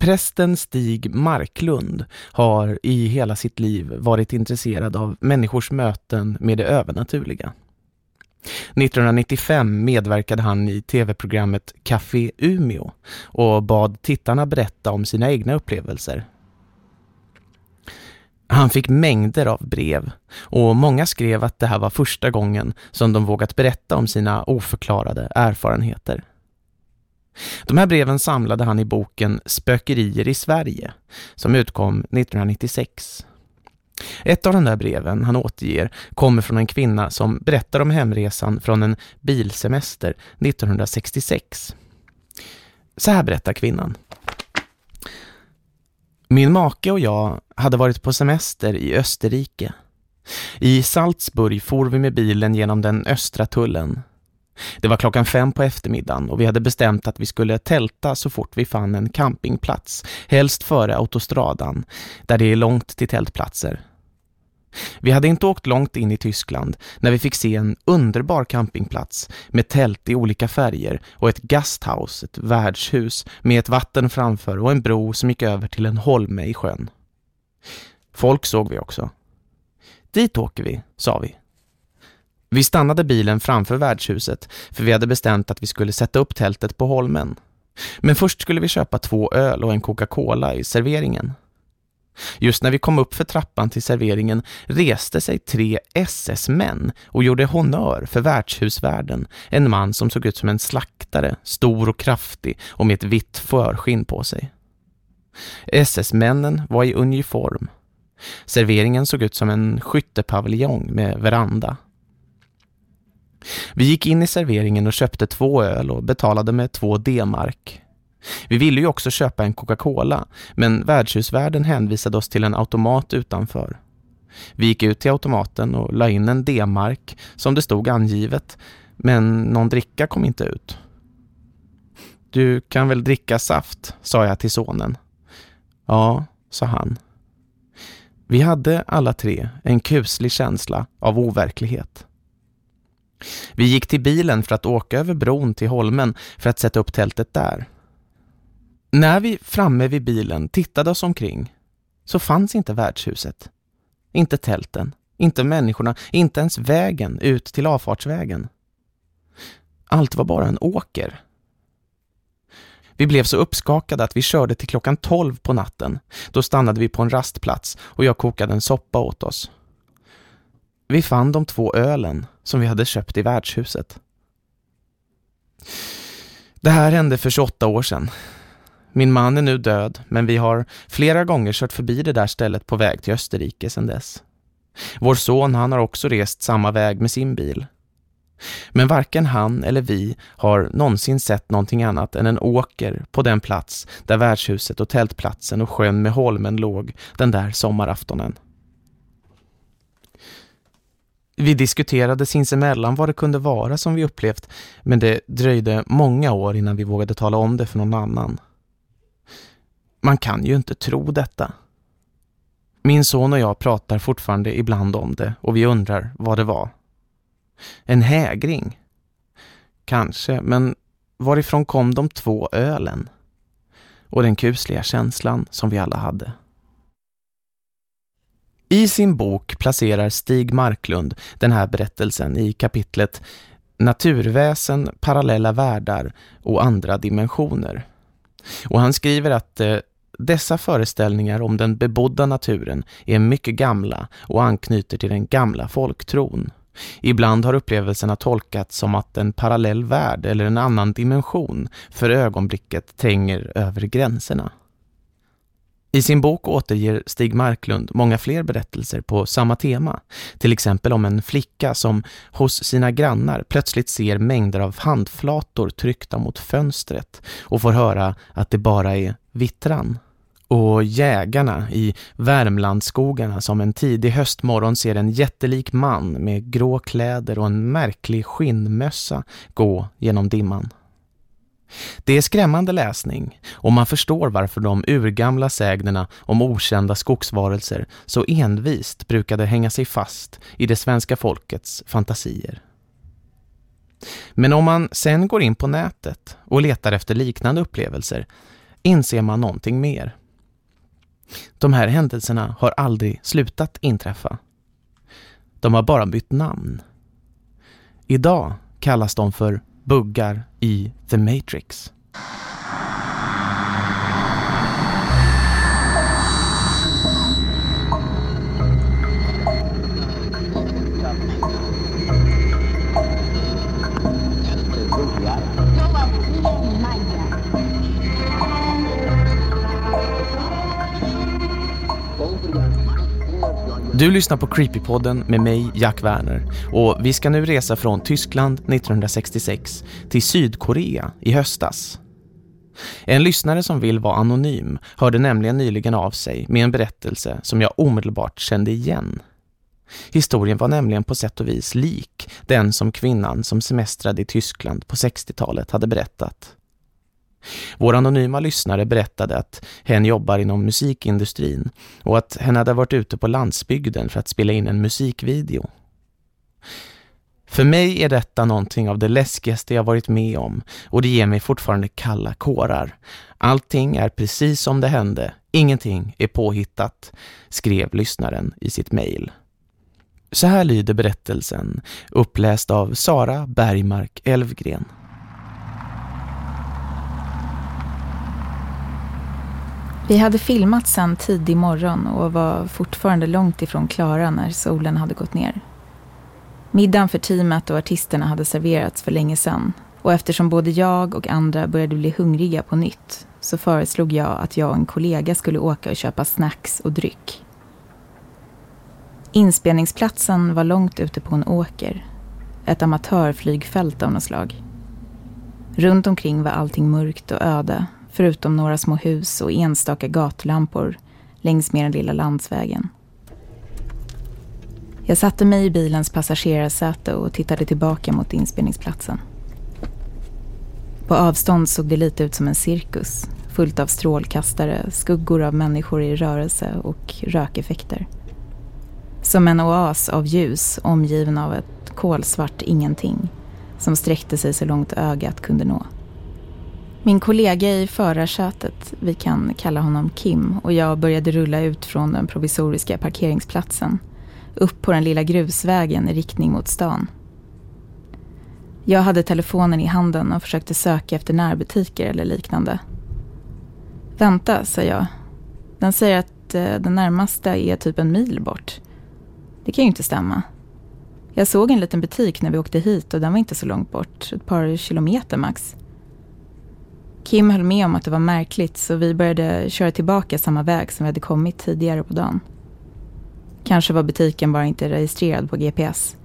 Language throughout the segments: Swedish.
Prästen Stig Marklund har i hela sitt liv varit intresserad av människors möten med det övernaturliga. 1995 medverkade han i tv-programmet Café Umeå och bad tittarna berätta om sina egna upplevelser. Han fick mängder av brev och många skrev att det här var första gången som de vågat berätta om sina oförklarade erfarenheter. De här breven samlade han i boken Spökerier i Sverige som utkom 1996. Ett av de där breven han återger kommer från en kvinna som berättar om hemresan från en bilsemester 1966. Så här berättar kvinnan. Min make och jag hade varit på semester i Österrike. I Salzburg for vi med bilen genom den östra tullen. Det var klockan fem på eftermiddagen och vi hade bestämt att vi skulle tälta så fort vi fann en campingplats, helst före autostradan, där det är långt till tältplatser. Vi hade inte åkt långt in i Tyskland när vi fick se en underbar campingplats med tält i olika färger och ett gasthaus, ett värdshus med ett vatten framför och en bro som gick över till en holme i sjön. Folk såg vi också. Dit åker vi, sa vi. Vi stannade bilen framför värdshuset för vi hade bestämt att vi skulle sätta upp tältet på holmen. Men först skulle vi köpa två öl och en Coca-Cola i serveringen. Just när vi kom upp för trappan till serveringen reste sig tre SS-män och gjorde honör för värdshusvärden, en man som såg ut som en slaktare, stor och kraftig och med ett vitt förskinn på sig. SS-männen var i uniform. Serveringen såg ut som en skyttepaviljong med veranda. Vi gick in i serveringen och köpte två öl och betalade med två D-mark. Vi ville ju också köpa en Coca-Cola, men värdshusvärden hänvisade oss till en automat utanför. Vi gick ut till automaten och la in en D-mark som det stod angivet, men någon dricka kom inte ut. Du kan väl dricka saft, sa jag till sonen. Ja, sa han. Vi hade alla tre en kuslig känsla av overklighet. Vi gick till bilen för att åka över bron till Holmen för att sätta upp tältet där. När vi framme vid bilen tittade oss omkring så fanns inte värdshuset. Inte tälten, inte människorna, inte ens vägen ut till avfartsvägen. Allt var bara en åker. Vi blev så uppskakade att vi körde till klockan tolv på natten. Då stannade vi på en rastplats och jag kokade en soppa åt oss. Vi fann de två ölen som vi hade köpt i värdshuset. Det här hände för 28 år sedan. Min man är nu död, men vi har flera gånger kört förbi det där stället på väg till Österrike sedan dess. Vår son han har också rest samma väg med sin bil. Men varken han eller vi har någonsin sett någonting annat än en åker på den plats där värdshuset och tältplatsen och sjön med holmen låg den där sommaraftonen. Vi diskuterade sinsemellan vad det kunde vara som vi upplevt, men det dröjde många år innan vi vågade tala om det för någon annan. Man kan ju inte tro detta. Min son och jag pratar fortfarande ibland om det och vi undrar vad det var. En hägring? Kanske, men varifrån kom de två ölen? Och den kusliga känslan som vi alla hade. I sin bok placerar Stig Marklund den här berättelsen i kapitlet Naturväsen, parallella världar och andra dimensioner. Och han skriver att eh, dessa föreställningar om den bebodda naturen är mycket gamla och anknyter till den gamla folktron. Ibland har upplevelserna tolkats som att en parallell värld eller en annan dimension för ögonblicket tränger över gränserna. I sin bok återger Stig Marklund många fler berättelser på samma tema. Till exempel om en flicka som hos sina grannar plötsligt ser mängder av handflator tryckta mot fönstret och får höra att det bara är vittran. Och jägarna i Värmlandsskogarna som en tidig höstmorgon ser en jättelik man med grå kläder och en märklig skinnmössa gå genom dimman. Det är skrämmande läsning och man förstår varför de urgamla sägnerna om okända skogsvarelser så envist brukade hänga sig fast i det svenska folkets fantasier. Men om man sen går in på nätet och letar efter liknande upplevelser inser man någonting mer. De här händelserna har aldrig slutat inträffa. De har bara bytt namn. Idag kallas de för buggar i The Matrix. Du lyssnar på Creepypodden med mig, Jack Werner. Och vi ska nu resa från Tyskland 1966 till Sydkorea i höstas. En lyssnare som vill vara anonym hörde nämligen nyligen av sig med en berättelse som jag omedelbart kände igen. Historien var nämligen på sätt och vis lik den som kvinnan som semestrade i Tyskland på 60-talet hade berättat. Vår anonyma lyssnare berättade att hen jobbar inom musikindustrin och att hen hade varit ute på landsbygden för att spela in en musikvideo. För mig är detta någonting av det läskigaste jag varit med om och det ger mig fortfarande kalla kårar. Allting är precis som det hände, ingenting är påhittat, skrev lyssnaren i sitt mejl. Så här lyder berättelsen, uppläst av Sara Bergmark Elvgren. Vi hade filmat sen tidig morgon och var fortfarande långt ifrån klara när solen hade gått ner. Middagen för teamet och artisterna hade serverats för länge sedan och eftersom både jag och andra började bli hungriga på nytt så föreslog jag att jag och en kollega skulle åka och köpa snacks och dryck. Inspelningsplatsen var långt ute på en åker. Ett amatörflygfält av något slag. Runt omkring var allting mörkt och öde förutom några små hus och enstaka gatlampor längs med den lilla landsvägen. Jag satte mig i bilens passagerarsäte och tittade tillbaka mot inspelningsplatsen. På avstånd såg det lite ut som en cirkus, fullt av strålkastare, skuggor av människor i rörelse och rökeffekter. Som en oas av ljus omgiven av ett kolsvart ingenting som sträckte sig så långt ögat kunde nå. Min kollega i förarsätet, vi kan kalla honom Kim, och jag började rulla ut från den provisoriska parkeringsplatsen. Upp på den lilla grusvägen i riktning mot stan. Jag hade telefonen i handen och försökte söka efter närbutiker eller liknande. Vänta, sa jag. Den säger att eh, den närmaste är typ en mil bort. Det kan ju inte stämma. Jag såg en liten butik när vi åkte hit och den var inte så långt bort, ett par kilometer max. Kim höll med om att det var märkligt så vi började köra tillbaka samma väg som vi hade kommit tidigare på dagen. Kanske var butiken bara inte registrerad på GPS.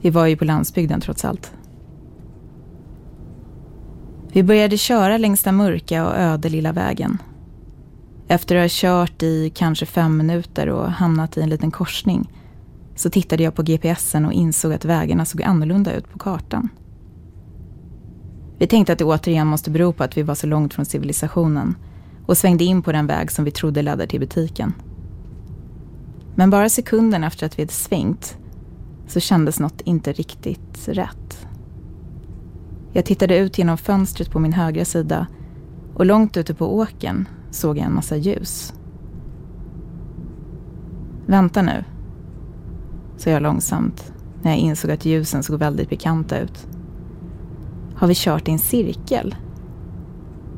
Vi var ju på landsbygden trots allt. Vi började köra längs den mörka och öde lilla vägen. Efter att ha kört i kanske fem minuter och hamnat i en liten korsning så tittade jag på GPSen och insåg att vägarna såg annorlunda ut på kartan. Vi tänkte att det återigen måste bero på att vi var så långt från civilisationen och svängde in på den väg som vi trodde ledde till butiken. Men bara sekunden efter att vi hade svängt så kändes något inte riktigt rätt. Jag tittade ut genom fönstret på min högra sida och långt ute på åken såg jag en massa ljus. Vänta nu, sa jag långsamt när jag insåg att ljusen såg väldigt bekanta ut. Har vi kört i en cirkel?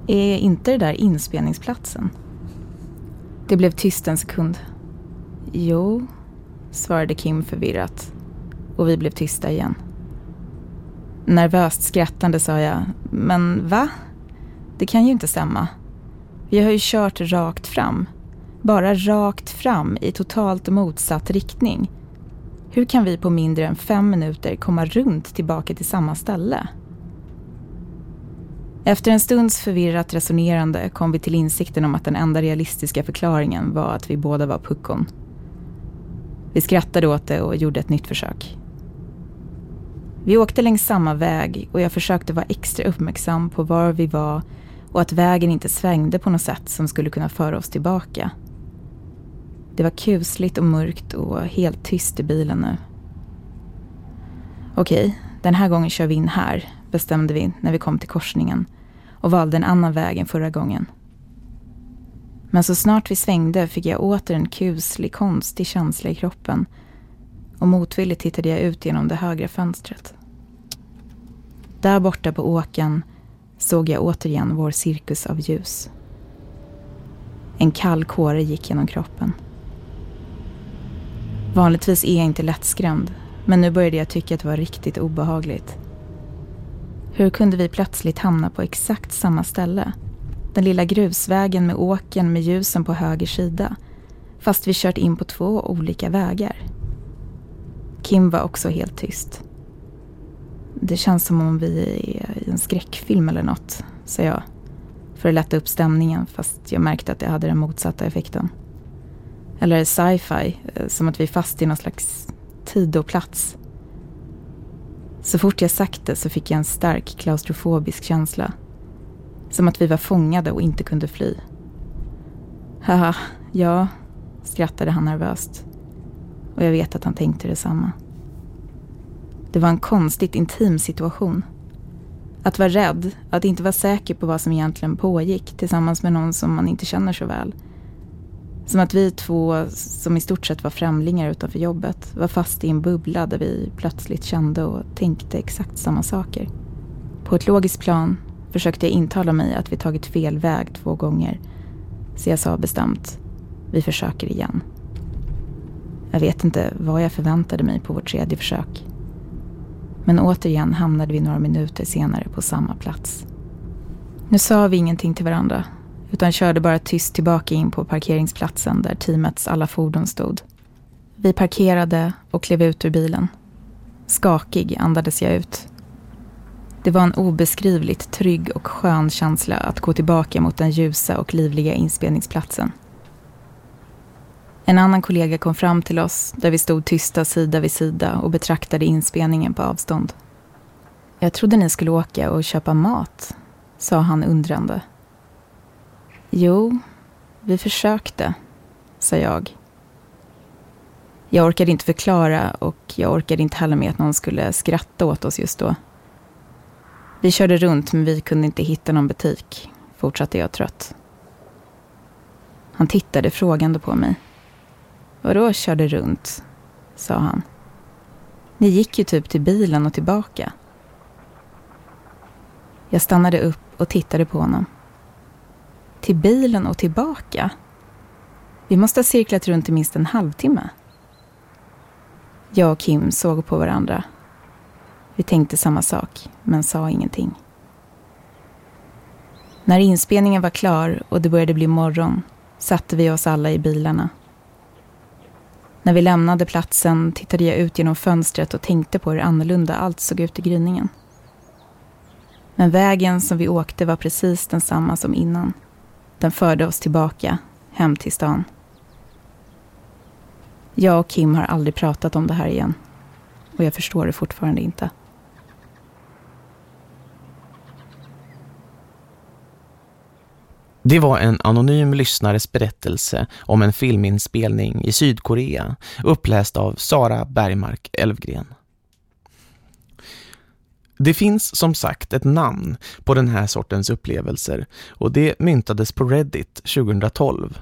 Är inte det där inspelningsplatsen? Det blev tyst en sekund. Jo, svarade Kim förvirrat. Och vi blev tysta igen. Nervöst skrattande sa jag, men va? Det kan ju inte stämma. Vi har ju kört rakt fram. Bara rakt fram i totalt motsatt riktning. Hur kan vi på mindre än fem minuter komma runt tillbaka till samma ställe? Efter en stunds förvirrat resonerande kom vi till insikten om att den enda realistiska förklaringen var att vi båda var puckon. Vi skrattade åt det och gjorde ett nytt försök. Vi åkte längs samma väg och jag försökte vara extra uppmärksam på var vi var och att vägen inte svängde på något sätt som skulle kunna föra oss tillbaka. Det var kusligt och mörkt och helt tyst i bilen nu. Okej, den här gången kör vi in här, bestämde vi när vi kom till korsningen och valde en annan väg än förra gången. Men så snart vi svängde fick jag åter en kuslig, konstig känsla i kroppen och motvilligt tittade jag ut genom det högra fönstret. Där borta på åken såg jag återigen vår cirkus av ljus. En kall kåre gick genom kroppen. Vanligtvis är jag inte lättskrämd, men nu började jag tycka att det var riktigt obehagligt. Hur kunde vi plötsligt hamna på exakt samma ställe? Den lilla grusvägen med åken med ljusen på höger sida, fast vi kört in på två olika vägar. Kim var också helt tyst. Det känns som om vi är i en skräckfilm eller något, sa jag. För att lätta upp stämningen fast jag märkte att det hade den motsatta effekten. Eller sci-fi, eh, som att vi är fast i någon slags tid och plats. Så fort jag sagt det så fick jag en stark klaustrofobisk känsla. Som att vi var fångade och inte kunde fly. Haha, ja, skrattade han nervöst. Och jag vet att han tänkte detsamma. Det var en konstigt intim situation. Att vara rädd, att inte vara säker på vad som egentligen pågick tillsammans med någon som man inte känner så väl. Som att vi två, som i stort sett var främlingar utanför jobbet, var fast i en bubbla där vi plötsligt kände och tänkte exakt samma saker. På ett logiskt plan försökte jag intala mig att vi tagit fel väg två gånger. Så jag sa bestämt, vi försöker igen. Jag vet inte vad jag förväntade mig på vårt tredje försök. Men återigen hamnade vi några minuter senare på samma plats. Nu sa vi ingenting till varandra utan körde bara tyst tillbaka in på parkeringsplatsen där teamets alla fordon stod. Vi parkerade och klev ut ur bilen. Skakig andades jag ut. Det var en obeskrivligt trygg och skön känsla att gå tillbaka mot den ljusa och livliga inspelningsplatsen. En annan kollega kom fram till oss där vi stod tysta sida vid sida och betraktade inspelningen på avstånd. Jag trodde ni skulle åka och köpa mat, sa han undrande. Jo, vi försökte, sa jag. Jag orkade inte förklara och jag orkade inte heller med att någon skulle skratta åt oss just då. Vi körde runt men vi kunde inte hitta någon butik, fortsatte jag trött. Han tittade frågande på mig. Vadå körde runt? sa han. Ni gick ju typ till bilen och tillbaka. Jag stannade upp och tittade på honom. Till bilen och tillbaka? Vi måste ha cirklat runt i minst en halvtimme. Jag och Kim såg på varandra. Vi tänkte samma sak, men sa ingenting. När inspelningen var klar och det började bli morgon satte vi oss alla i bilarna. När vi lämnade platsen tittade jag ut genom fönstret och tänkte på hur annorlunda allt såg ut i gryningen. Men vägen som vi åkte var precis densamma som innan. Den förde oss tillbaka, hem till stan. Jag och Kim har aldrig pratat om det här igen. Och jag förstår det fortfarande inte. Det var en anonym lyssnares berättelse om en filminspelning i Sydkorea uppläst av Sara Bergmark Elvgren. Det finns som sagt ett namn på den här sortens upplevelser och det myntades på Reddit 2012.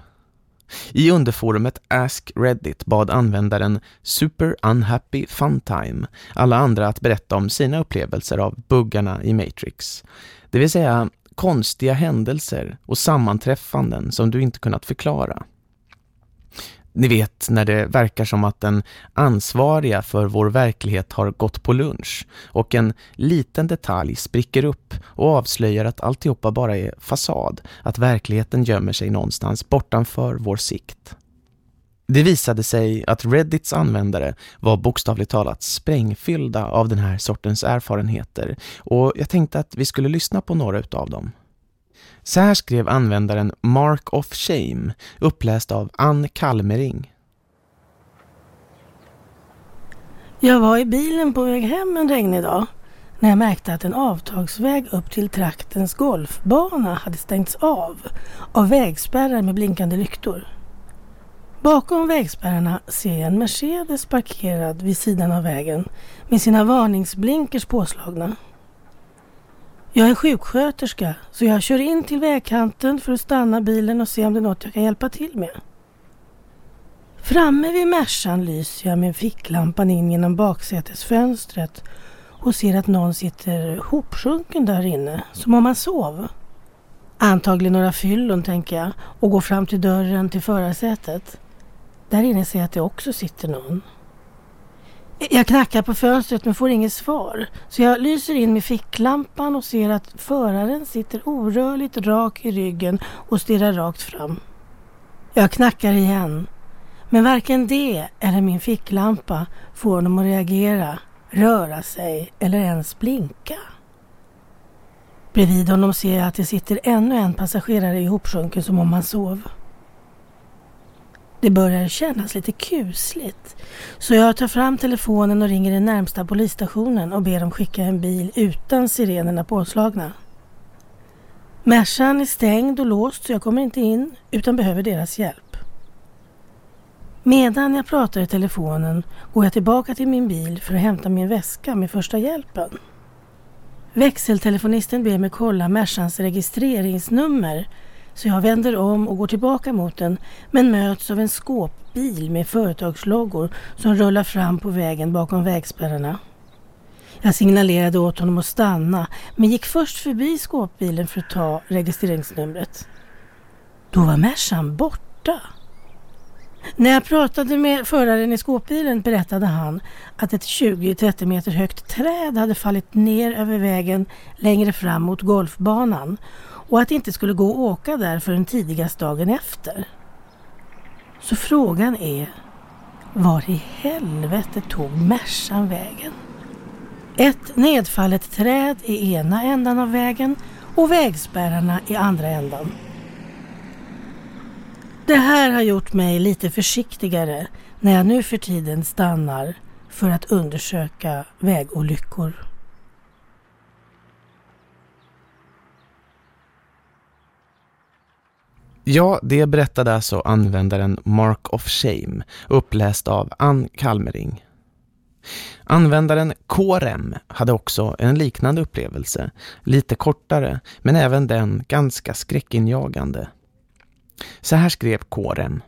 I underforumet Ask Reddit bad användaren Super Unhappy Funtime alla andra att berätta om sina upplevelser av buggarna i Matrix. Det vill säga konstiga händelser och sammanträffanden som du inte kunnat förklara. Ni vet när det verkar som att den ansvariga för vår verklighet har gått på lunch och en liten detalj spricker upp och avslöjar att alltihopa bara är fasad, att verkligheten gömmer sig någonstans bortanför vår sikt. Det visade sig att Reddits användare var bokstavligt talat sprängfyllda av den här sortens erfarenheter och jag tänkte att vi skulle lyssna på några utav dem. Så här skrev användaren Mark of Shame, uppläst av Ann Kalmering. Jag var i bilen på väg hem en regnig dag när jag märkte att en avtagsväg upp till traktens golfbana hade stängts av av vägspärrar med blinkande lyktor. Bakom vägspärrarna ser jag en Mercedes parkerad vid sidan av vägen med sina varningsblinkers påslagna. Jag är sjuksköterska så jag kör in till vägkanten för att stanna bilen och se om det är något jag kan hjälpa till med. Framme vid Mersan lyser jag med ficklampan in genom baksätesfönstret och ser att någon sitter hopsjunken där inne, som om han sov. Antagligen några fyllon, tänker jag, och går fram till dörren till förarsätet. Där inne ser jag att det också sitter någon. Jag knackar på fönstret men får inget svar. Så jag lyser in med ficklampan och ser att föraren sitter orörligt rak i ryggen och stirrar rakt fram. Jag knackar igen. Men varken det eller min ficklampa får honom att reagera, röra sig eller ens blinka. Bredvid honom ser jag att det sitter ännu en passagerare ihopsjunken som om han sov. Det börjar kännas lite kusligt. Så jag tar fram telefonen och ringer den närmsta polisstationen och ber dem skicka en bil utan sirenerna påslagna. Mercan är stängd och låst så jag kommer inte in utan behöver deras hjälp. Medan jag pratar i telefonen går jag tillbaka till min bil för att hämta min väska med första hjälpen. Växeltelefonisten ber mig kolla Mersans registreringsnummer så jag vänder om och går tillbaka mot den men möts av en skåpbil med företagsloggor som rullar fram på vägen bakom vägspärrarna. Jag signalerade åt honom att stanna men gick först förbi skåpbilen för att ta registreringsnumret. Då var Mercan borta. När jag pratade med föraren i skåpbilen berättade han att ett 20-30 meter högt träd hade fallit ner över vägen längre fram mot golfbanan och att det inte skulle gå att åka där förrän tidigast dagen efter. Så frågan är, var i helvete tog Mersan vägen? Ett nedfallet träd i ena ändan av vägen och vägspärrarna i andra ändan. Det här har gjort mig lite försiktigare när jag nu för tiden stannar för att undersöka vägolyckor. Ja, det berättade alltså användaren Mark of Shame, uppläst av Ann Kalmering. Användaren Korem hade också en liknande upplevelse, lite kortare men även den ganska skräckinjagande. Så här skrev Korem.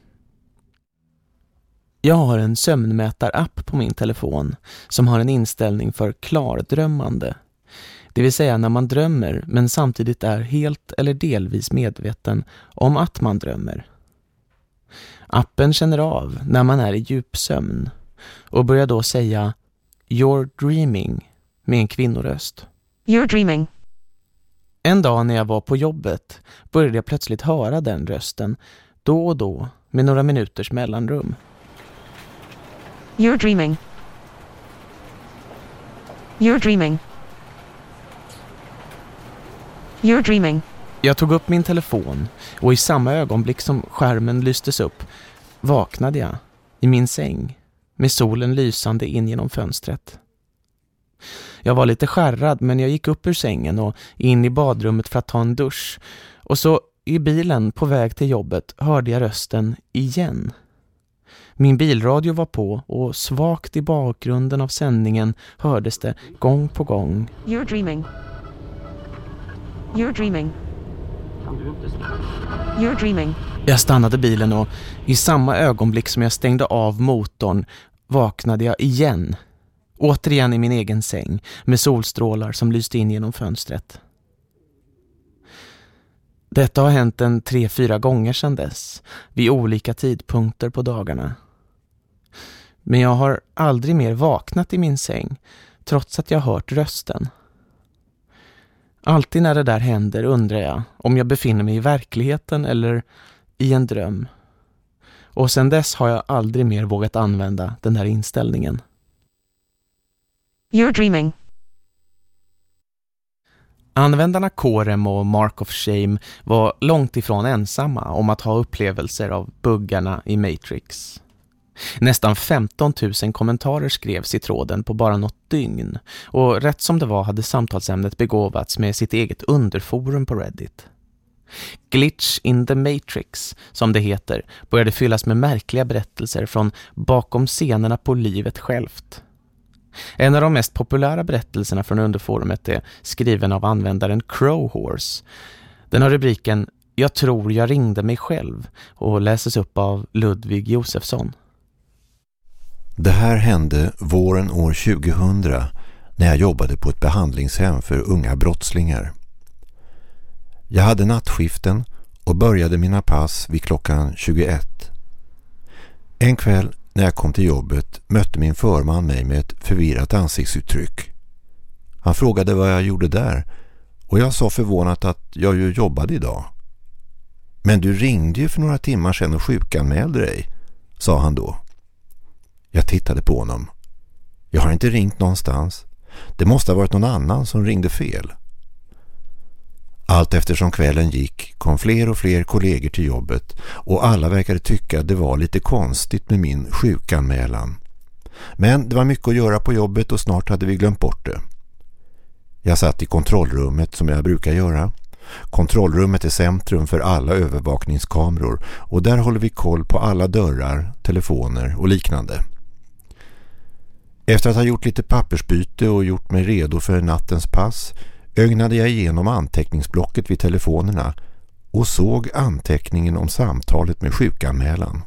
Jag har en sömnmätarapp på min telefon som har en inställning för klardrömmande det vill säga när man drömmer men samtidigt är helt eller delvis medveten om att man drömmer. Appen känner av när man är i djupsömn och börjar då säga You're dreaming med en kvinnoröst. You're dreaming. En dag när jag var på jobbet började jag plötsligt höra den rösten då och då med några minuters mellanrum. You're dreaming. You're dreaming. You're dreaming. Jag tog upp min telefon och i samma ögonblick som skärmen lystes upp vaknade jag i min säng med solen lysande in genom fönstret. Jag var lite skärrad men jag gick upp ur sängen och in i badrummet för att ta en dusch. Och så i bilen på väg till jobbet hörde jag rösten igen. Min bilradio var på och svagt i bakgrunden av sändningen hördes det gång på gång. You're dreaming. You're dreaming. You're dreaming. Jag stannade bilen och i samma ögonblick som jag stängde av motorn vaknade jag igen. Återigen i min egen säng med solstrålar som lyste in genom fönstret. Detta har hänt en tre, fyra gånger sedan dess, vid olika tidpunkter på dagarna. Men jag har aldrig mer vaknat i min säng, trots att jag hört rösten. Alltid när det där händer undrar jag om jag befinner mig i verkligheten eller i en dröm. Och sedan dess har jag aldrig mer vågat använda den här inställningen. You're dreaming. Användarna Corem och Mark of Shame var långt ifrån ensamma om att ha upplevelser av buggarna i Matrix. Nästan 15 000 kommentarer skrevs i tråden på bara något dygn och rätt som det var hade samtalsämnet begåvats med sitt eget underforum på Reddit. Glitch in the Matrix, som det heter, började fyllas med märkliga berättelser från bakom scenerna på livet självt. En av de mest populära berättelserna från underforumet är skriven av användaren Crowhorse. Den har rubriken Jag tror jag ringde mig själv och läses upp av Ludvig Josefsson. Det här hände våren år 2000 när jag jobbade på ett behandlingshem för unga brottslingar. Jag hade nattskiften och började mina pass vid klockan 21. En kväll när jag kom till jobbet mötte min förman mig med ett förvirrat ansiktsuttryck. Han frågade vad jag gjorde där och jag sa förvånat att jag ju jobbade idag. Men du ringde ju för några timmar sedan och sjukanmälde dig, sa han då. Jag tittade på honom. Jag har inte ringt någonstans. Det måste ha varit någon annan som ringde fel. Allt eftersom kvällen gick kom fler och fler kollegor till jobbet och alla verkade tycka det var lite konstigt med min sjukanmälan. Men det var mycket att göra på jobbet och snart hade vi glömt bort det. Jag satt i kontrollrummet som jag brukar göra. Kontrollrummet är centrum för alla övervakningskameror och där håller vi koll på alla dörrar, telefoner och liknande. Efter att ha gjort lite pappersbyte och gjort mig redo för nattens pass ögnade jag igenom anteckningsblocket vid telefonerna och såg anteckningen om samtalet med sjukanmälan.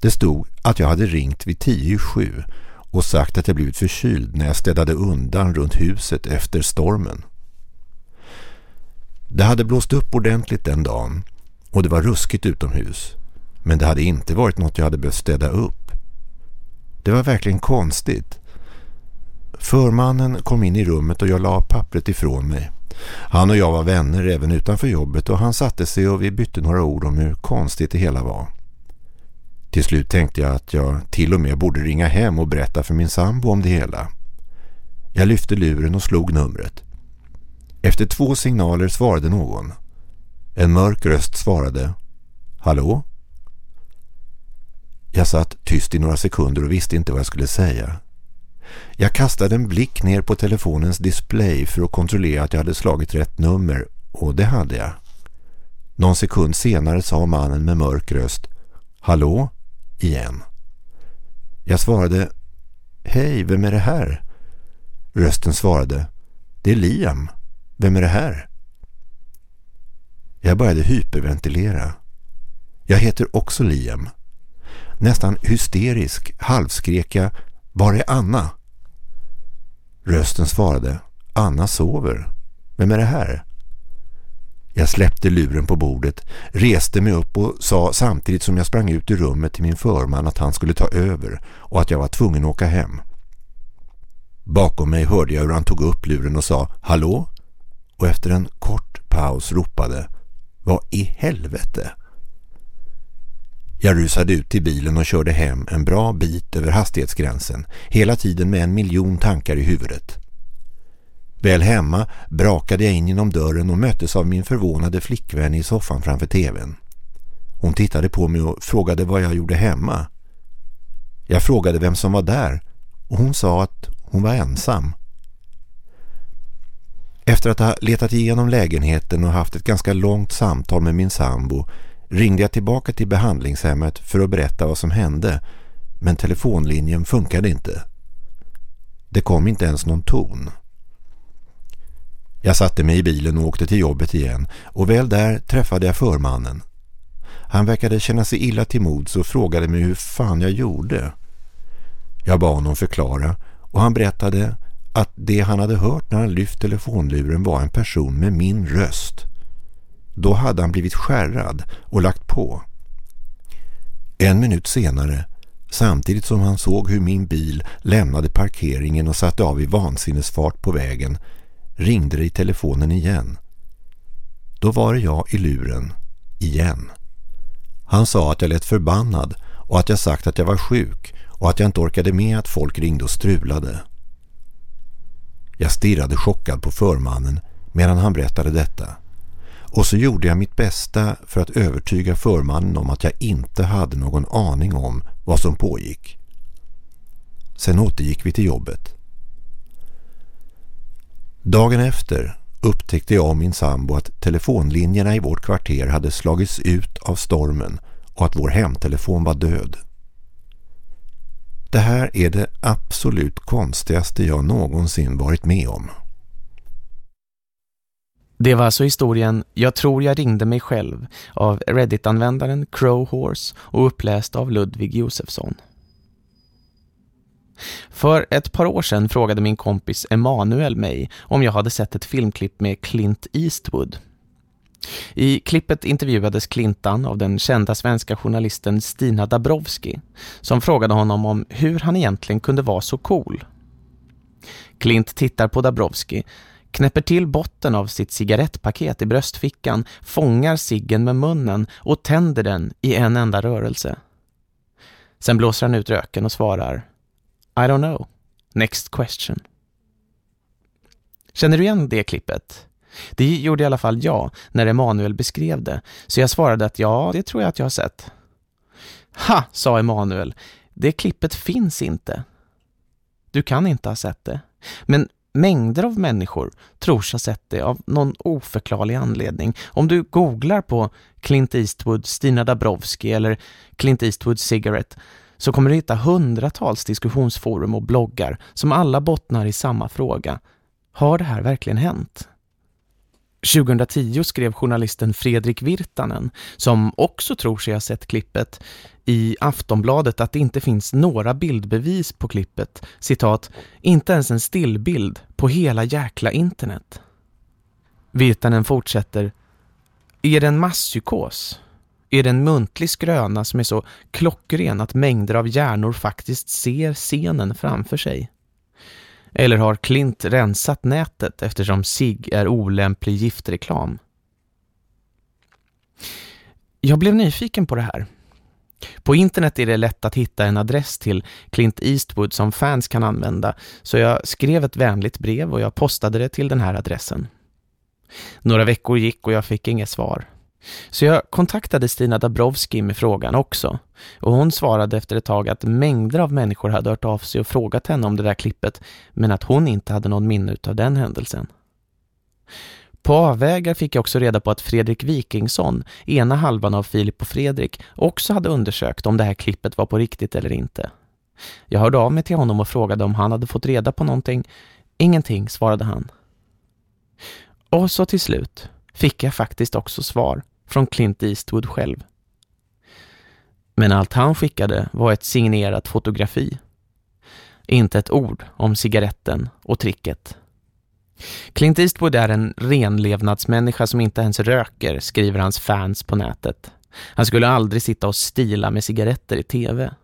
Det stod att jag hade ringt vid 10.07 och sagt att jag blivit förkyld när jag städade undan runt huset efter stormen. Det hade blåst upp ordentligt den dagen och det var ruskigt utomhus. Men det hade inte varit något jag hade behövt städa upp. Det var verkligen konstigt. Förmannen kom in i rummet och jag la pappret ifrån mig. Han och jag var vänner även utanför jobbet och han satte sig och vi bytte några ord om hur konstigt det hela var. Till slut tänkte jag att jag till och med borde ringa hem och berätta för min sambo om det hela. Jag lyfte luren och slog numret. Efter två signaler svarade någon. En mörk röst svarade Hallå? Jag satt tyst i några sekunder och visste inte vad jag skulle säga. Jag kastade en blick ner på telefonens display för att kontrollera att jag hade slagit rätt nummer och det hade jag. Någon sekund senare sa mannen med mörk röst Hallå? Igen. Jag svarade Hej, vem är det här? Rösten svarade Det är Liam. Vem är det här? Jag började hyperventilera. Jag heter också Liam. Nästan hysterisk halvskrek jag Var är Anna? Rösten svarade Anna sover. Vem är det här? Jag släppte luren på bordet, reste mig upp och sa samtidigt som jag sprang ut i rummet till min förman att han skulle ta över och att jag var tvungen att åka hem. Bakom mig hörde jag hur han tog upp luren och sa Hallå? Och efter en kort paus ropade Vad i helvete? Jag rusade ut till bilen och körde hem en bra bit över hastighetsgränsen, hela tiden med en miljon tankar i huvudet. Väl hemma brakade jag in genom dörren och möttes av min förvånade flickvän i soffan framför tvn. Hon tittade på mig och frågade vad jag gjorde hemma. Jag frågade vem som var där och hon sa att hon var ensam. Efter att ha letat igenom lägenheten och haft ett ganska långt samtal med min sambo ringde jag tillbaka till behandlingshemmet för att berätta vad som hände men telefonlinjen funkade inte. Det kom inte ens någon ton. Jag satte mig i bilen och åkte till jobbet igen och väl där träffade jag förmannen. Han verkade känna sig illa till mods och frågade mig hur fan jag gjorde. Jag bad honom förklara och han berättade att det han hade hört när han lyft telefonluren var en person med min röst. Då hade han blivit skärrad och lagt på. En minut senare, samtidigt som han såg hur min bil lämnade parkeringen och satte av i vansinnesfart på vägen, ringde det i telefonen igen. Då var det jag i luren, igen. Han sa att jag lät förbannad och att jag sagt att jag var sjuk och att jag inte orkade med att folk ringde och strulade. Jag stirrade chockad på förmannen medan han berättade detta. Och så gjorde jag mitt bästa för att övertyga förmannen om att jag inte hade någon aning om vad som pågick. Sen återgick vi till jobbet. Dagen efter upptäckte jag och min sambo att telefonlinjerna i vårt kvarter hade slagits ut av stormen och att vår hemtelefon var död. Det här är det absolut konstigaste jag någonsin varit med om. Det var alltså historien Jag tror jag ringde mig själv av Reddit-användaren Crow Horse och uppläst av Ludvig Josefsson. För ett par år sedan frågade min kompis Emanuel mig om jag hade sett ett filmklipp med Clint Eastwood. I klippet intervjuades Clintan av den kända svenska journalisten Stina Dabrowski som frågade honom om hur han egentligen kunde vara så cool. Clint tittar på Dabrowski, knäpper till botten av sitt cigarettpaket i bröstfickan, fångar ciggen med munnen och tänder den i en enda rörelse. Sen blåser han ut röken och svarar I don't know. Next question. Känner du igen det klippet? Det gjorde i alla fall jag när Emanuel beskrev det, så jag svarade att ja, det tror jag att jag har sett. Ha, sa Emanuel. Det klippet finns inte. Du kan inte ha sett det. Men mängder av människor tror sig ha sett det av någon oförklarlig anledning. Om du googlar på Clint Eastwood, Stina Dabrowski eller Clint Eastwood Cigarette så kommer du hitta hundratals diskussionsforum och bloggar som alla bottnar i samma fråga. Har det här verkligen hänt? 2010 skrev journalisten Fredrik Virtanen, som också tror sig ha sett klippet, i Aftonbladet att det inte finns några bildbevis på klippet. Citat, inte ens en stillbild på hela jäkla internet. Virtanen fortsätter, är det en masspsykos? Är det en muntlig skröna som är så klockren att mängder av hjärnor faktiskt ser scenen framför sig? Eller har Klint rensat nätet eftersom SIG är olämplig giftreklam? Jag blev nyfiken på det här. På internet är det lätt att hitta en adress till Clint Eastwood som fans kan använda så jag skrev ett vänligt brev och jag postade det till den här adressen. Några veckor gick och jag fick inget svar. Så jag kontaktade Stina Dabrowski med frågan också. Och hon svarade efter ett tag att mängder av människor hade hört av sig och frågat henne om det där klippet, men att hon inte hade någon minne av den händelsen. På avvägar fick jag också reda på att Fredrik Wikingsson, ena halvan av Filip och Fredrik, också hade undersökt om det här klippet var på riktigt eller inte. Jag hörde av mig till honom och frågade om han hade fått reda på någonting. Ingenting, svarade han. Och så till slut fick jag faktiskt också svar från Clint Eastwood själv. Men allt han skickade var ett signerat fotografi. Inte ett ord om cigaretten och tricket. Clint Eastwood är en renlevnadsmänniska som inte ens röker, skriver hans fans på nätet. Han skulle aldrig sitta och stila med cigaretter i tv.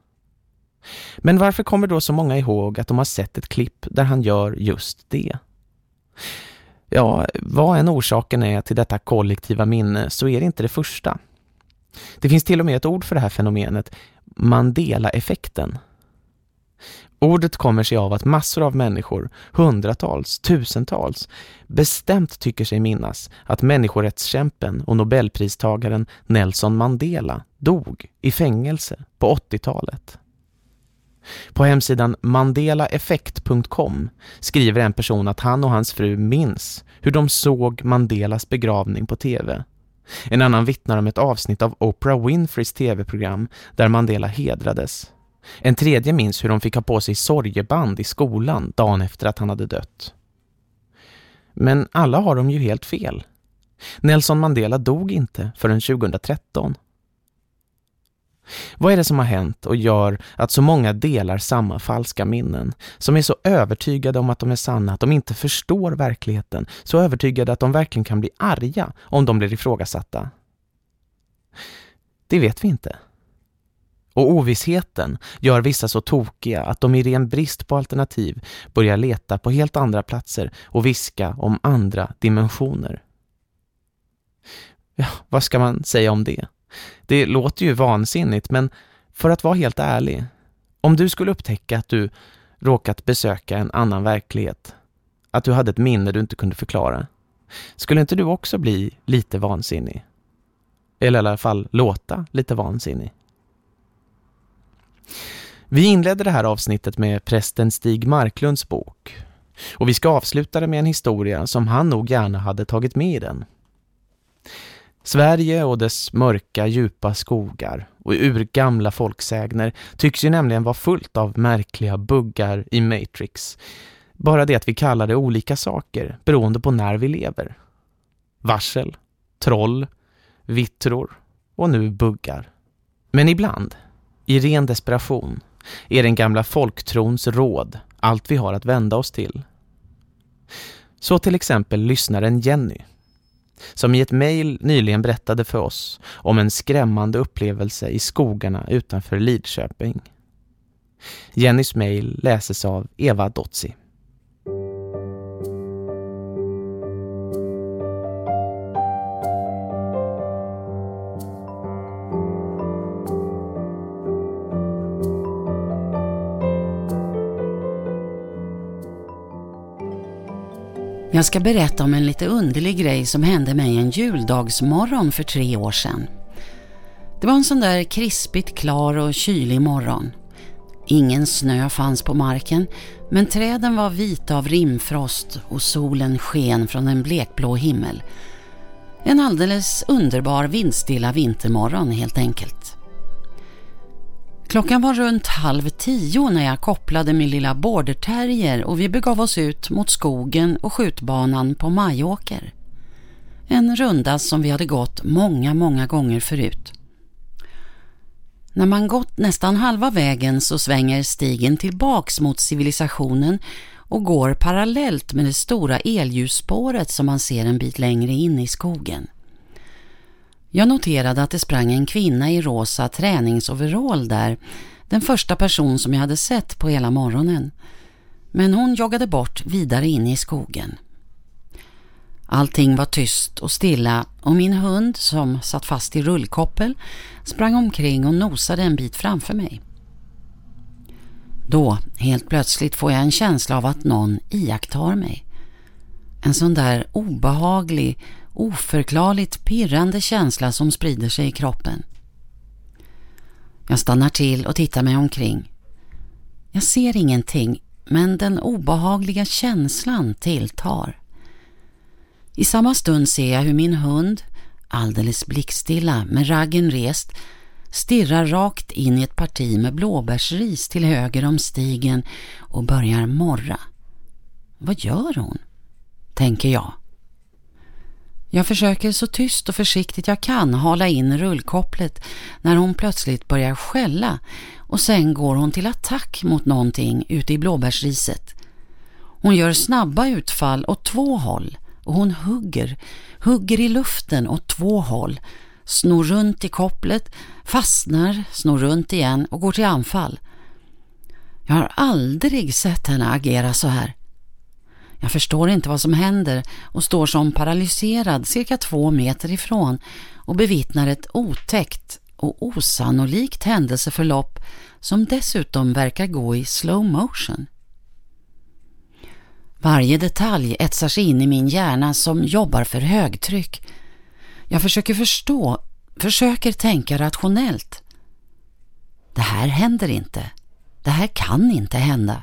Men varför kommer då så många ihåg att de har sett ett klipp där han gör just det? Ja, vad en orsaken är till detta kollektiva minne så är det inte det första. Det finns till och med ett ord för det här fenomenet, Mandela-effekten. Ordet kommer sig av att massor av människor, hundratals, tusentals, bestämt tycker sig minnas att människorättskämpen och nobelpristagaren Nelson Mandela dog i fängelse på 80-talet. På hemsidan mandelaeffekt.com skriver en person att han och hans fru minns hur de såg Mandelas begravning på tv. En annan vittnar om ett avsnitt av Oprah Winfreys tv-program där Mandela hedrades. En tredje minns hur de fick ha på sig sorgeband i skolan dagen efter att han hade dött. Men alla har de ju helt fel. Nelson Mandela dog inte förrän 2013. Vad är det som har hänt och gör att så många delar samma falska minnen? Som är så övertygade om att de är sanna att de inte förstår verkligheten. Så övertygade att de verkligen kan bli arga om de blir ifrågasatta. Det vet vi inte. Och ovissheten gör vissa så tokiga att de i ren brist på alternativ börjar leta på helt andra platser och viska om andra dimensioner. Ja, vad ska man säga om det? Det låter ju vansinnigt, men för att vara helt ärlig, om du skulle upptäcka att du råkat besöka en annan verklighet, att du hade ett minne du inte kunde förklara, skulle inte du också bli lite vansinnig? Eller i alla fall låta lite vansinnig? Vi inledde det här avsnittet med prästen Stig Marklunds bok. Och vi ska avsluta det med en historia som han nog gärna hade tagit med i den. Sverige och dess mörka, djupa skogar och urgamla folksägner tycks ju nämligen vara fullt av märkliga buggar i Matrix. Bara det att vi kallar det olika saker beroende på när vi lever. Varsel, troll, vittror och nu buggar. Men ibland, i ren desperation, är den gamla folktrons råd allt vi har att vända oss till. Så till exempel lyssnaren Jenny som i ett mejl nyligen berättade för oss om en skrämmande upplevelse i skogarna utanför Lidköping. Jennys mejl läses av Eva Dotzi. Jag ska berätta om en lite underlig grej som hände mig en juldagsmorgon för tre år sedan. Det var en sån där krispigt klar och kylig morgon. Ingen snö fanns på marken, men träden var vita av rimfrost och solen sken från en blekblå himmel. En alldeles underbar vindstilla vintermorgon helt enkelt. Klockan var runt halv tio när jag kopplade min lilla borderterrier och vi begav oss ut mot skogen och skjutbanan på Majåker. En runda som vi hade gått många, många gånger förut. När man gått nästan halva vägen så svänger stigen tillbaks mot civilisationen och går parallellt med det stora elljusspåret som man ser en bit längre in i skogen. Jag noterade att det sprang en kvinna i rosa träningsoverall där, den första person som jag hade sett på hela morgonen. Men hon joggade bort vidare in i skogen. Allting var tyst och stilla och min hund som satt fast i rullkoppel sprang omkring och nosade en bit framför mig. Då, helt plötsligt, får jag en känsla av att någon iakttar mig. En sån där obehaglig, oförklarligt pirrande känsla som sprider sig i kroppen. Jag stannar till och tittar mig omkring. Jag ser ingenting, men den obehagliga känslan tilltar. I samma stund ser jag hur min hund, alldeles blickstilla med raggen rest, stirrar rakt in i ett parti med blåbärsris till höger om stigen och börjar morra. Vad gör hon? Tänker jag. Jag försöker så tyst och försiktigt jag kan hala in rullkopplet när hon plötsligt börjar skälla och sen går hon till attack mot någonting ute i blåbärsriset. Hon gör snabba utfall åt två håll och hon hugger, hugger i luften åt två håll, snor runt i kopplet, fastnar, snor runt igen och går till anfall. Jag har aldrig sett henne agera så här. Jag förstår inte vad som händer och står som paralyserad cirka två meter ifrån och bevittnar ett otäckt och osannolikt händelseförlopp som dessutom verkar gå i slow motion. Varje detalj etsar sig in i min hjärna som jobbar för högtryck. Jag försöker förstå, försöker tänka rationellt. Det här händer inte. Det här kan inte hända.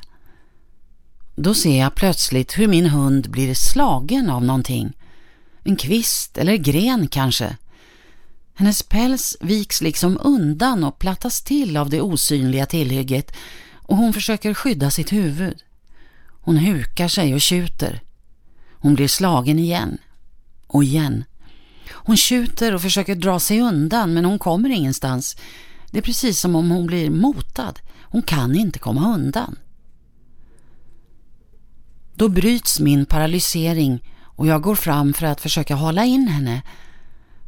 Då ser jag plötsligt hur min hund blir slagen av någonting. En kvist eller gren kanske. Hennes päls viks liksom undan och plattas till av det osynliga tillhygget och hon försöker skydda sitt huvud. Hon hukar sig och tjuter. Hon blir slagen igen. Och igen. Hon tjuter och försöker dra sig undan men hon kommer ingenstans. Det är precis som om hon blir motad. Hon kan inte komma undan. Då bryts min paralysering och jag går fram för att försöka hålla in henne.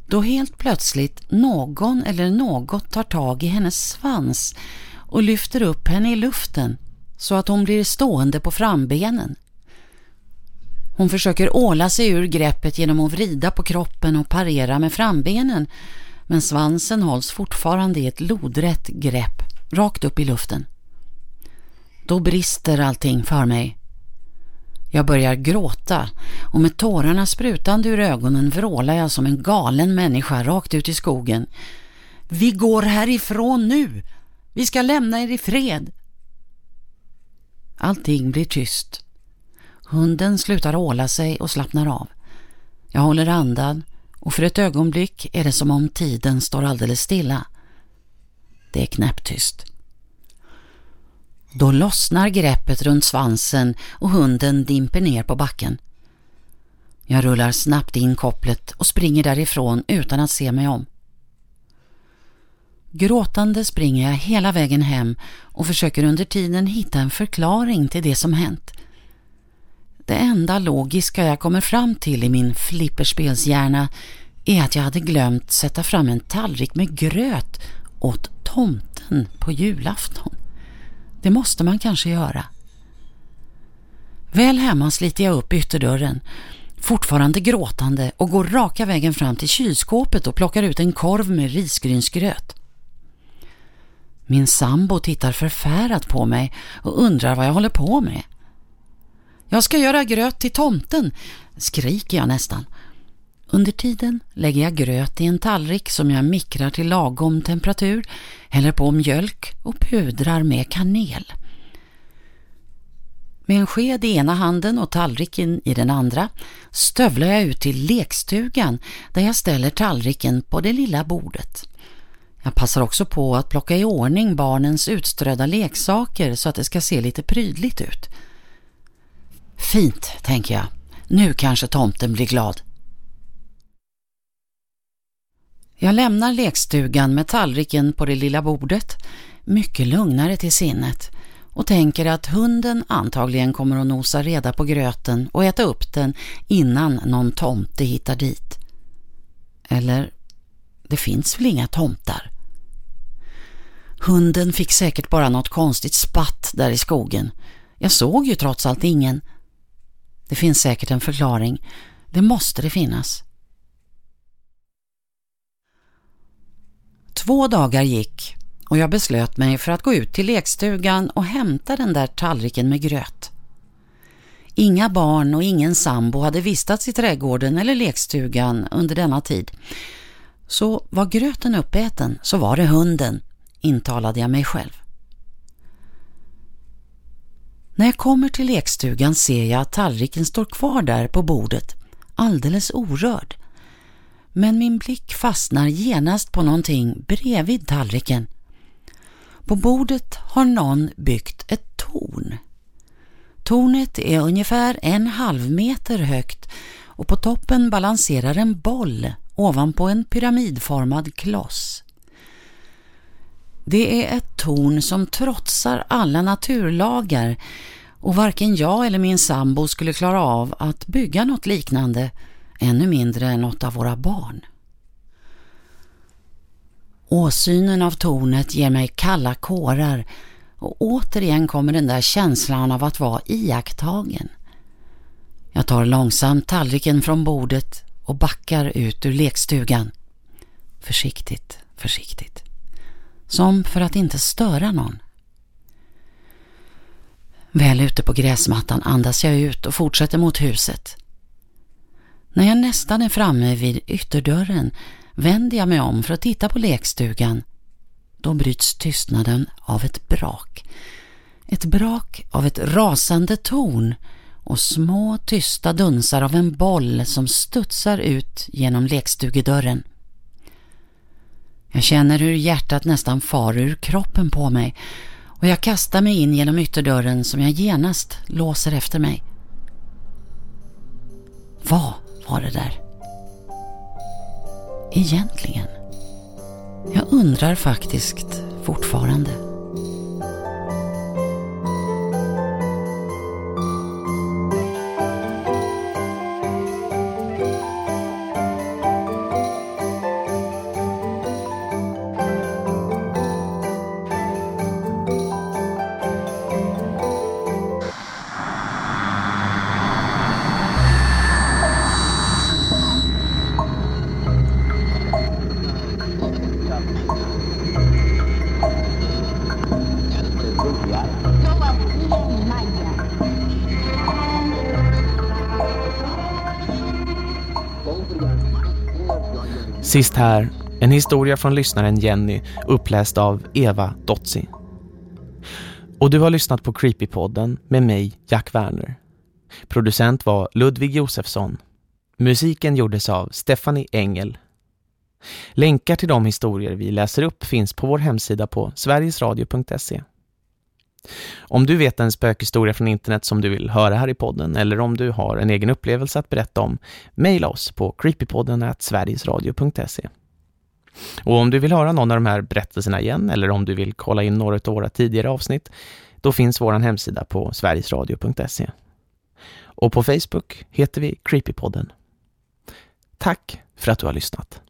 Då helt plötsligt någon eller något tar tag i hennes svans och lyfter upp henne i luften så att hon blir stående på frambenen. Hon försöker åla sig ur greppet genom att vrida på kroppen och parera med frambenen men svansen hålls fortfarande i ett lodrätt grepp rakt upp i luften. Då brister allting för mig. Jag börjar gråta och med tårarna sprutande ur ögonen vrålar jag som en galen människa rakt ut i skogen. Vi går härifrån nu! Vi ska lämna er i fred! Allting blir tyst. Hunden slutar åla sig och slappnar av. Jag håller andan och för ett ögonblick är det som om tiden står alldeles stilla. Det är knäpptyst. Då lossnar greppet runt svansen och hunden dimper ner på backen. Jag rullar snabbt in kopplet och springer därifrån utan att se mig om. Gråtande springer jag hela vägen hem och försöker under tiden hitta en förklaring till det som hänt. Det enda logiska jag kommer fram till i min flipperspelshjärna är att jag hade glömt sätta fram en tallrik med gröt åt tomten på julafton. Det måste man kanske göra. Väl hemma sliter jag upp ytterdörren, fortfarande gråtande och går raka vägen fram till kylskåpet och plockar ut en korv med risgrynsgröt. Min sambo tittar förfärat på mig och undrar vad jag håller på med. Jag ska göra gröt till tomten, skriker jag nästan. Under tiden lägger jag gröt i en tallrik som jag mikrar till lagom temperatur, häller på mjölk och pudrar med kanel. Med en sked i ena handen och tallriken i den andra stövlar jag ut till lekstugan där jag ställer tallriken på det lilla bordet. Jag passar också på att plocka i ordning barnens utströdda leksaker så att det ska se lite prydligt ut. Fint, tänker jag. Nu kanske tomten blir glad. Jag lämnar lekstugan med tallriken på det lilla bordet, mycket lugnare till sinnet och tänker att hunden antagligen kommer att nosa reda på gröten och äta upp den innan någon tomte hittar dit. Eller, det finns väl inga tomtar? Hunden fick säkert bara något konstigt spatt där i skogen. Jag såg ju trots allt ingen. Det finns säkert en förklaring. Det måste det finnas. Två dagar gick och jag beslöt mig för att gå ut till lekstugan och hämta den där tallriken med gröt. Inga barn och ingen sambo hade vistats i trädgården eller lekstugan under denna tid. Så var gröten uppäten så var det hunden, intalade jag mig själv. När jag kommer till lekstugan ser jag att tallriken står kvar där på bordet, alldeles orörd. Men min blick fastnar genast på någonting bredvid tallriken. På bordet har någon byggt ett torn. Tornet är ungefär en halv meter högt och på toppen balanserar en boll ovanpå en pyramidformad kloss. Det är ett torn som trotsar alla naturlagar och varken jag eller min sambo skulle klara av att bygga något liknande, ännu mindre något av våra barn. Åsynen av tornet ger mig kalla kårar och återigen kommer den där känslan av att vara iakttagen. Jag tar långsamt tallriken från bordet och backar ut ur lekstugan. Försiktigt, försiktigt. Som för att inte störa någon. Väl ute på gräsmattan andas jag ut och fortsätter mot huset. När jag nästan är framme vid ytterdörren vänder jag mig om för att titta på lekstugan. Då bryts tystnaden av ett brak. Ett brak av ett rasande torn och små tysta dunsar av en boll som studsar ut genom lekstugedörren. Jag känner hur hjärtat nästan far ur kroppen på mig och jag kastar mig in genom ytterdörren som jag genast låser efter mig. Vad var det där? Egentligen. Jag undrar faktiskt fortfarande. Sist här, en historia från lyssnaren Jenny uppläst av Eva Dotzi. Och du har lyssnat på Creepypodden med mig, Jack Werner. Producent var Ludvig Josefsson. Musiken gjordes av Stephanie Engel. Länkar till de historier vi läser upp finns på vår hemsida på sverigesradio.se. Om du vet en spökhistoria från internet som du vill höra här i podden eller om du har en egen upplevelse att berätta om, mejla oss på creepypodden sverigesradio.se. Och om du vill höra någon av de här berättelserna igen eller om du vill kolla in några av våra tidigare avsnitt, då finns vår hemsida på sverigesradio.se. Och på Facebook heter vi Creepypodden. Tack för att du har lyssnat.